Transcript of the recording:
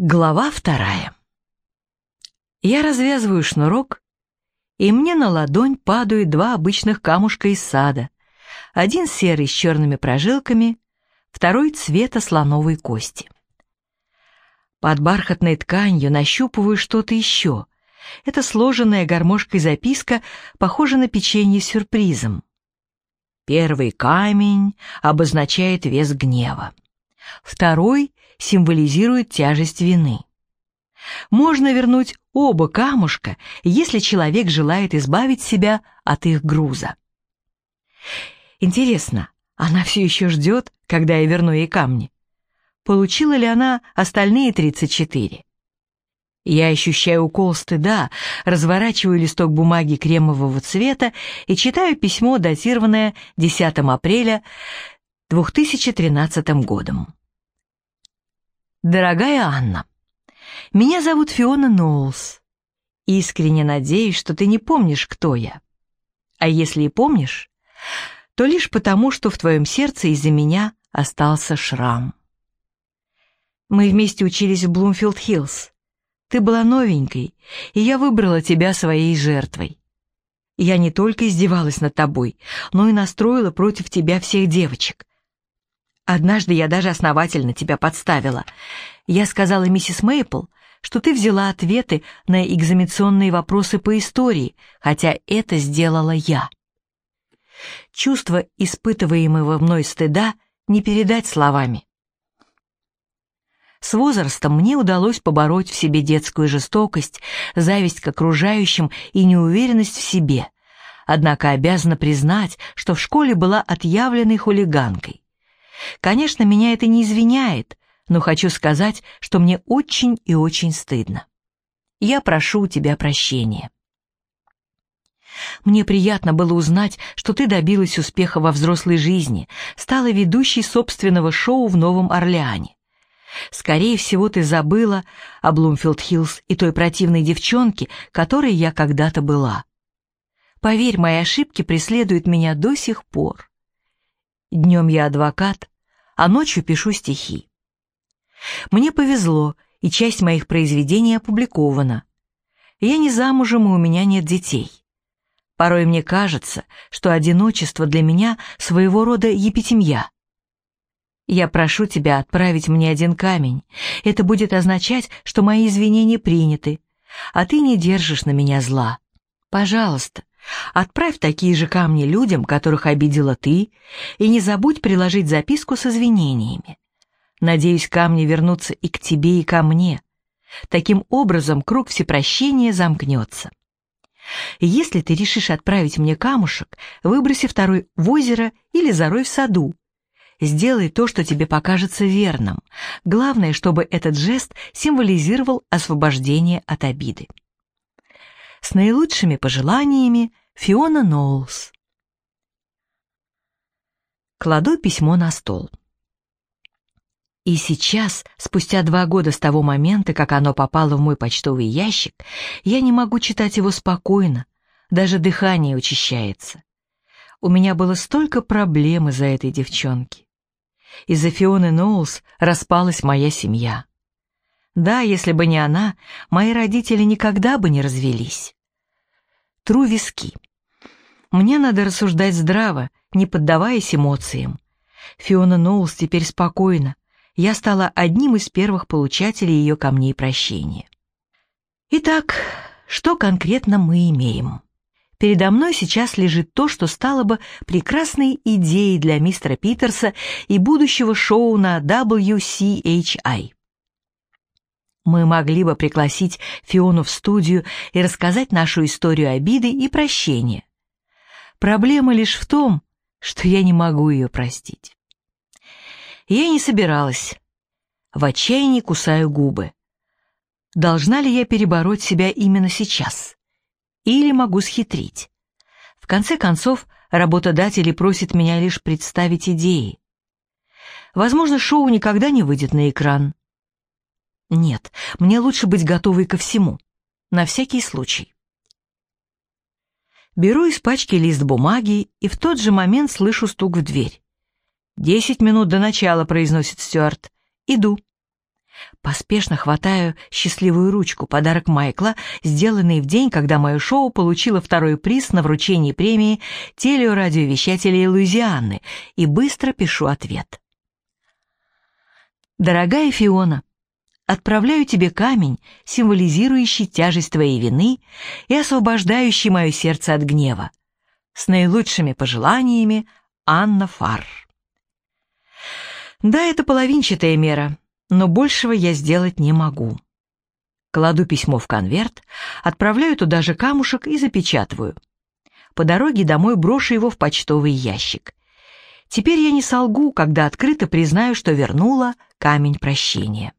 Глава вторая. Я развязываю шнурок, и мне на ладонь падают два обычных камушка из сада. Один серый с черными прожилками, второй цвета слоновой кости. Под бархатной тканью нащупываю что-то еще. Это сложенная гармошкой записка похожа на печенье с сюрпризом. Первый камень обозначает вес гнева. Второй символизирует тяжесть вины. Можно вернуть оба камушка, если человек желает избавить себя от их груза. Интересно, она все еще ждет, когда я верну ей камни? Получила ли она остальные 34? Я ощущаю укол стыда, разворачиваю листок бумаги кремового цвета и читаю письмо, датированное 10 апреля 2013 годом. Дорогая Анна, меня зовут Фиона Ноулс. Искренне надеюсь, что ты не помнишь, кто я. А если и помнишь, то лишь потому, что в твоем сердце из-за меня остался шрам. Мы вместе учились в Блумфилд-Хиллз. Ты была новенькой, и я выбрала тебя своей жертвой. Я не только издевалась над тобой, но и настроила против тебя всех девочек. Однажды я даже основательно тебя подставила. Я сказала миссис Мейпл, что ты взяла ответы на экзаменационные вопросы по истории, хотя это сделала я. Чувство испытываемого мной стыда не передать словами. С возрастом мне удалось побороть в себе детскую жестокость, зависть к окружающим и неуверенность в себе. Однако обязана признать, что в школе была отъявленной хулиганкой. Конечно, меня это не извиняет, но хочу сказать, что мне очень и очень стыдно. Я прошу у тебя прощения. Мне приятно было узнать, что ты добилась успеха во взрослой жизни, стала ведущей собственного шоу в Новом Орлеане. Скорее всего, ты забыла о Блумфилд-Хиллз и той противной девчонке, которой я когда-то была. Поверь, мои ошибки преследуют меня до сих пор. Днем я адвокат, а ночью пишу стихи. Мне повезло, и часть моих произведений опубликована. Я не замужем, и у меня нет детей. Порой мне кажется, что одиночество для меня своего рода епитемья. Я прошу тебя отправить мне один камень. Это будет означать, что мои извинения приняты, а ты не держишь на меня зла. Пожалуйста, Отправь такие же камни людям, которых обидела ты, и не забудь приложить записку с извинениями. Надеюсь, камни вернутся и к тебе, и ко мне. Таким образом, круг всепрощения замкнется. Если ты решишь отправить мне камушек, выброси второй в озеро или зарой в саду. Сделай то, что тебе покажется верным. Главное, чтобы этот жест символизировал освобождение от обиды. С наилучшими пожеланиями, Фиона Ноулс. Кладу письмо на стол. И сейчас, спустя два года с того момента, как оно попало в мой почтовый ящик, я не могу читать его спокойно, даже дыхание учащается. У меня было столько проблем из-за этой девчонки. Из-за Фионы Ноулс распалась моя семья. Да, если бы не она, мои родители никогда бы не развелись. Тру виски. Мне надо рассуждать здраво, не поддаваясь эмоциям. Фиона Ноулс теперь спокойна. Я стала одним из первых получателей ее камней прощения. Итак, что конкретно мы имеем? Передо мной сейчас лежит то, что стало бы прекрасной идеей для мистера Питерса и будущего шоу на WCHI. Мы могли бы пригласить Фиону в студию и рассказать нашу историю обиды и прощения. Проблема лишь в том, что я не могу ее простить. Я не собиралась. В отчаянии кусаю губы. Должна ли я перебороть себя именно сейчас? Или могу схитрить? В конце концов, работодатели просят меня лишь представить идеи. Возможно, шоу никогда не выйдет на экран. Нет, мне лучше быть готовой ко всему. На всякий случай. Беру из пачки лист бумаги и в тот же момент слышу стук в дверь. «Десять минут до начала», — произносит Стюарт. «Иду». Поспешно хватаю счастливую ручку, подарок Майкла, сделанный в день, когда мое шоу получило второй приз на вручении премии телерадиовещателей Луизианы, и быстро пишу ответ. Дорогая Фиона, отправляю тебе камень, символизирующий тяжесть твоей вины и освобождающий мое сердце от гнева. С наилучшими пожеланиями, Анна Фар. Да, это половинчатая мера, но большего я сделать не могу. Кладу письмо в конверт, отправляю туда же камушек и запечатываю. По дороге домой брошу его в почтовый ящик. Теперь я не солгу, когда открыто признаю, что вернула камень прощения.